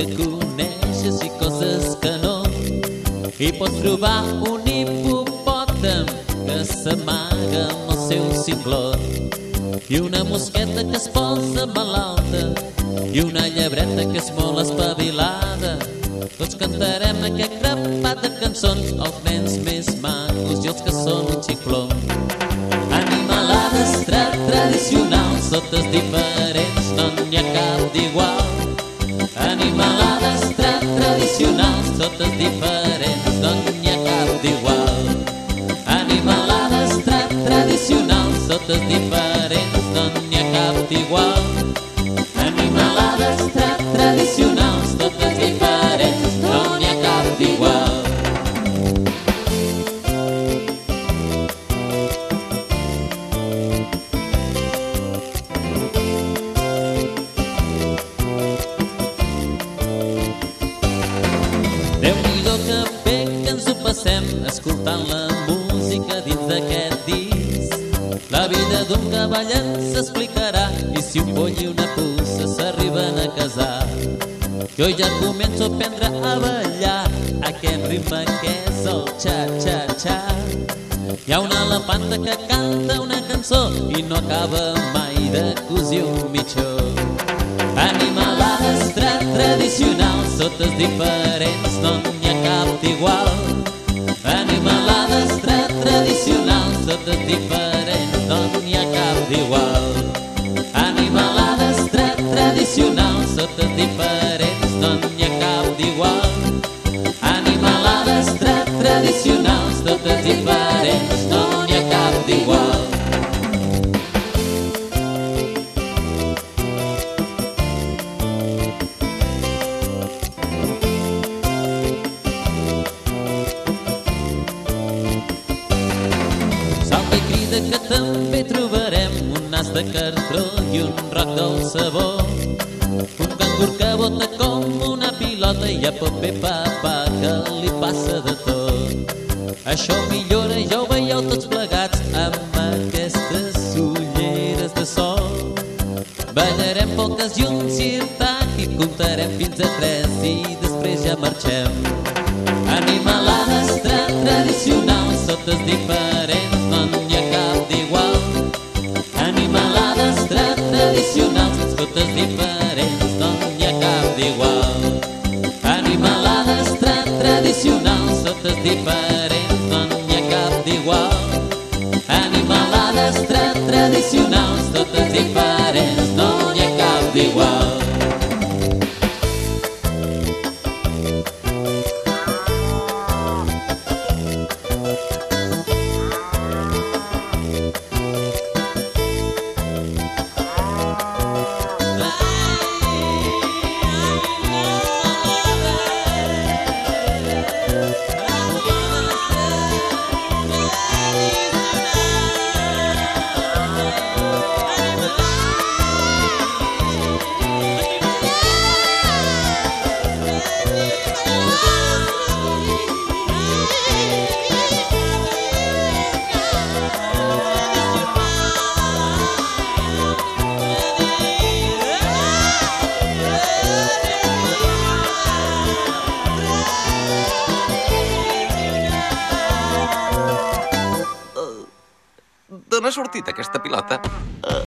que coneixes i coses que no. I pots trobar un hipopòtam que s'amaga amb el seu ciclot i una mosqueta que es posa malalta i una llebreta que és molt espavilada. Tots cantarem aquest grapat de cançons, els nens més macos i els que són un xicló. Animalades tra tradicionals, totes diferents, no n'hi ha cap tradicionals, totes diferents, no n'hi ha cap d'igual. Animalades tra tradicionals, totes diferents, no n'hi ha cap d'igual. Escoltant la música dins d'aquest disc. La vida d'un cavallet s'explicarà i si un poll i una puça s'arriben a casar. Jo ja començo a aprendre a ballar aquest ritme que és el xa-xa-xa. Hi ha una elefanta que canta una cançó i no acaba mai de cosir un mitjó. Animalades tra tradicionals, totes diferents, no n'hi ha cap d'igual. Tradicionals, totes diferents, no n'hi ha cap d'igual. Salta i crida que també trobarem un nas de cartró i un roc del sabó. Un cangur que bota com una pilota i a paper papà que li passa de tot. Això millora, ja ho veieu tots plegats amb aquestes ulleres de sol. Ballarem polques i un cirtac i comptarem fins a tres i després ja marxem. Animalades tra tradicionals, totes diferents, no n'hi ha cap d'igual. Animalades tra tradicionals, totes diferents, no n'hi ha cap d'igual. Animalades tra tradicionals, diferents, tra sortit aquesta pilota? Uh,